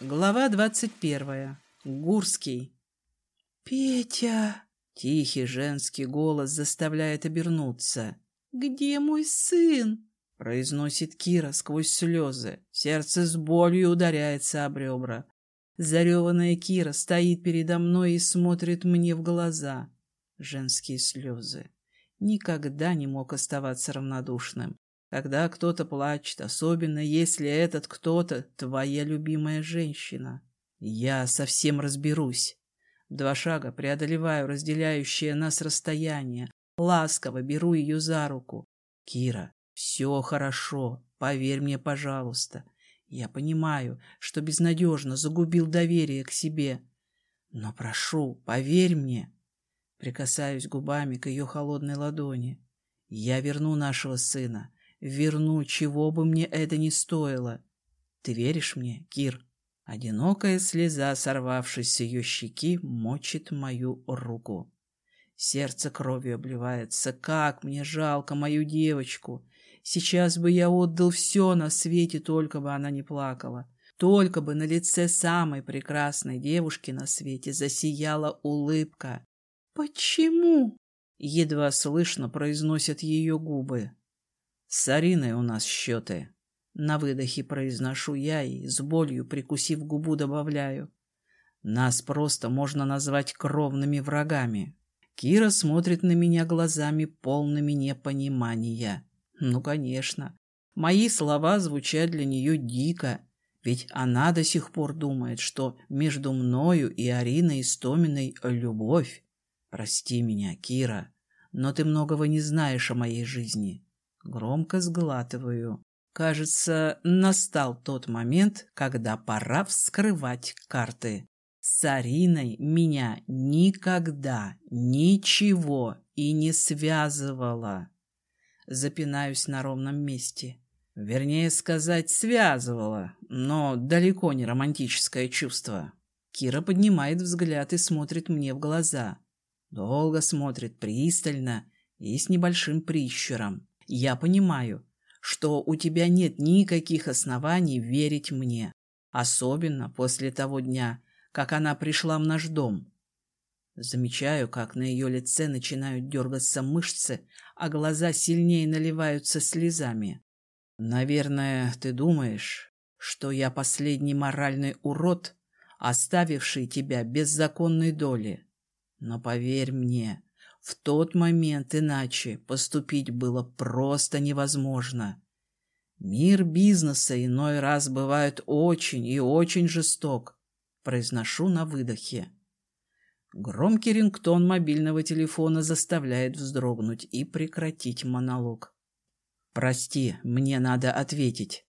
Глава двадцать первая. Гурский. «Петя!» — тихий женский голос заставляет обернуться. «Где мой сын?» — произносит Кира сквозь слезы. Сердце с болью ударяется об ребра. Зареванная Кира стоит передо мной и смотрит мне в глаза. Женские слезы. Никогда не мог оставаться равнодушным. Когда кто-то плачет, особенно если этот кто-то твоя любимая женщина. Я совсем разберусь. Два шага преодолеваю разделяющее нас расстояние. Ласково беру ее за руку. Кира, все хорошо, поверь мне, пожалуйста. Я понимаю, что безнадежно загубил доверие к себе. Но прошу, поверь мне. Прикасаюсь губами к ее холодной ладони. Я верну нашего сына. Верну, чего бы мне это ни стоило. Ты веришь мне, Кир? Одинокая слеза, сорвавшись с ее щеки, мочит мою руку. Сердце кровью обливается. Как мне жалко мою девочку. Сейчас бы я отдал все на свете, только бы она не плакала. Только бы на лице самой прекрасной девушки на свете засияла улыбка. «Почему?» — едва слышно произносят ее губы. С Ариной у нас счеты. На выдохе произношу я и, с болью прикусив губу, добавляю. Нас просто можно назвать кровными врагами. Кира смотрит на меня глазами, полными непонимания. Ну, конечно. Мои слова звучат для нее дико, ведь она до сих пор думает, что между мною и Ариной Истоминой любовь. Прости меня, Кира, но ты многого не знаешь о моей жизни. Громко сглатываю. Кажется, настал тот момент, когда пора вскрывать карты. С Ариной меня никогда ничего и не связывало. Запинаюсь на ровном месте. Вернее сказать, связывало, но далеко не романтическое чувство. Кира поднимает взгляд и смотрит мне в глаза. Долго смотрит, пристально и с небольшим прищуром. Я понимаю, что у тебя нет никаких оснований верить мне, особенно после того дня, как она пришла в наш дом. Замечаю, как на ее лице начинают дергаться мышцы, а глаза сильнее наливаются слезами. Наверное, ты думаешь, что я последний моральный урод, оставивший тебя без законной доли. Но поверь мне, в тот момент иначе поступить было просто невозможно. Мир бизнеса иной раз бывает очень и очень жесток. Произношу на выдохе. Громкий рингтон мобильного телефона заставляет вздрогнуть и прекратить монолог. «Прости, мне надо ответить».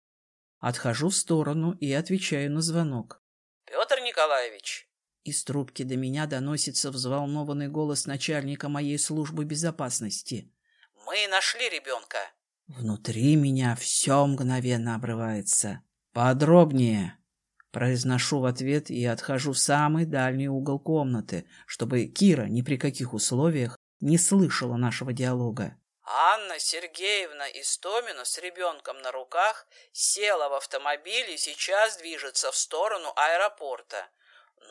Отхожу в сторону и отвечаю на звонок. «Петр Николаевич, из трубки до меня доносится взволнованный голос начальника моей службы безопасности. «Мы нашли ребенка!» Внутри меня все мгновенно обрывается. «Подробнее!» Произношу в ответ и отхожу в самый дальний угол комнаты, чтобы Кира ни при каких условиях не слышала нашего диалога. Анна Сергеевна Истомина с ребенком на руках села в автомобиль и сейчас движется в сторону аэропорта.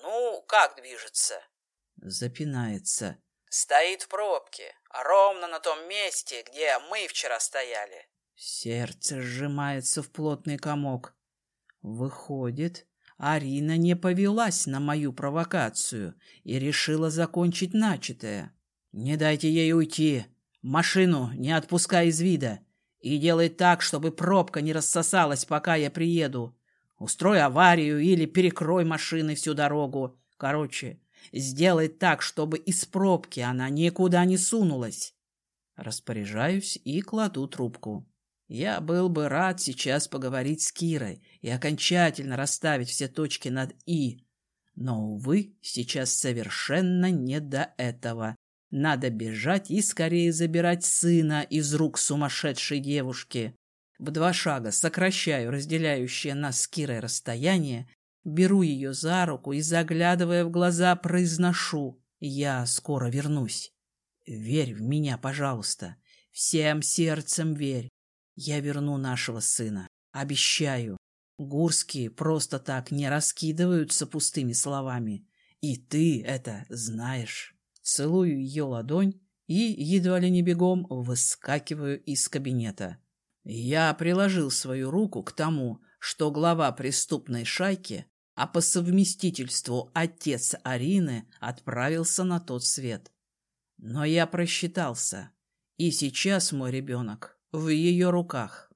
Ну, как движется? Запинается. Стоит в пробке, ровно на том месте, где мы вчера стояли. Сердце сжимается в плотный комок. Выходит, Арина не повелась на мою провокацию и решила закончить начатое. Не дайте ей уйти. Машину не отпускай из вида. И делай так, чтобы пробка не рассосалась, пока я приеду. Устрой аварию или перекрой машиной всю дорогу. Короче, сделай так, чтобы из пробки она никуда не сунулась. Распоряжаюсь и кладу трубку. Я был бы рад сейчас поговорить с Кирой и окончательно расставить все точки над «и». Но, увы, сейчас совершенно не до этого. Надо бежать и скорее забирать сына из рук сумасшедшей девушки. В два шага сокращаю разделяющее нас с Кирой расстояние, беру ее за руку и, заглядывая в глаза, произношу «Я скоро вернусь». Верь в меня, пожалуйста. Всем сердцем верь. Я верну нашего сына. Обещаю. Гурские просто так не раскидываются пустыми словами. И ты это знаешь. Целую ее ладонь и, едва ли не бегом, выскакиваю из кабинета. Я приложил свою руку к тому, что глава преступной шайки, а по совместительству отец Арины, отправился на тот свет. Но я просчитался, и сейчас мой ребенок в ее руках.